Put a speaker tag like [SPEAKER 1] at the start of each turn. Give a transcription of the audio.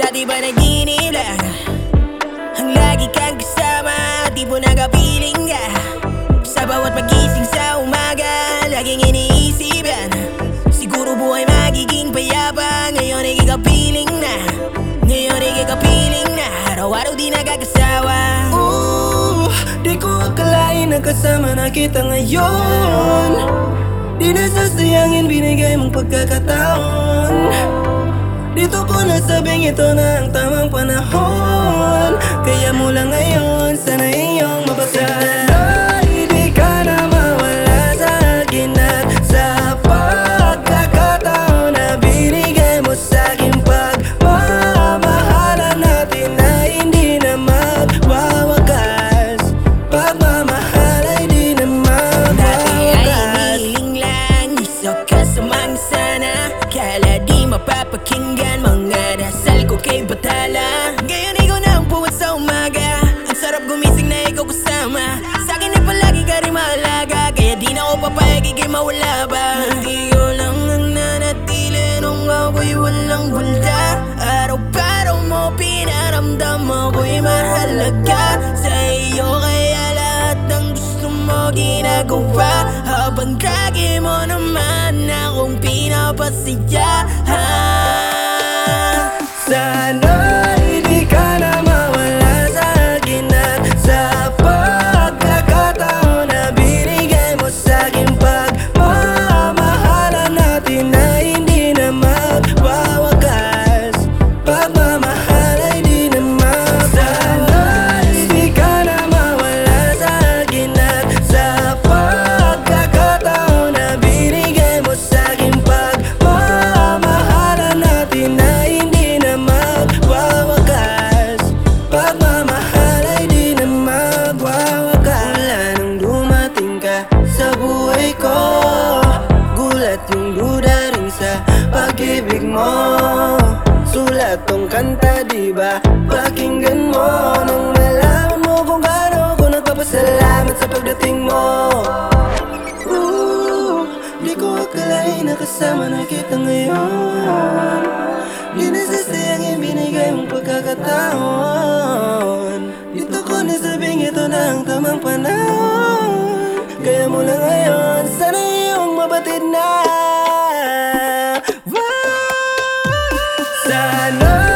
[SPEAKER 1] Dati ba naginip lang Ang lagi kang kasama Di mo nakapiling ka. Sa bawat pagising sa umaga Laging iniisip yan Siguro buhay magiging payapa Ngayon ay kikapiling na. Ngayon ay kikapiling na Araw-araw di nagkakasawa.
[SPEAKER 2] Ooh, di ko akalain na na kita ngayon. Di na sasayangin binigay mong pagkakataon Dito ko nasabing ito na ang tamang panahon
[SPEAKER 1] dasal ko kay Batala Ngayon ikaw na ang puwat sa umaga. Ang sarap gumising na ikaw kasama. Sa akin ay palagi ka rin mahalaga Kaya di na ako papayag ikay mawala ba? Ko lang ang nanatili Nung ako'y walang wala Araw-araw mo pinaramdam ako'y mahalaga. Sa iyo kaya lahat ng gusto mo ginagawa. Habang lagi mo naman akong pinapasaya
[SPEAKER 2] Pakinggan mo Nung malaman mo kung gaano ako nagpapasalamat sa pagdating mo. Ooh, Di ko akalain na kasama na kita ngayon. Di nasasayangin binigay mong pagkakataon. Dito ko nasabing ito na ang tamang panahon. Kaya mula ngayon, sana iyong mabatid na! Sana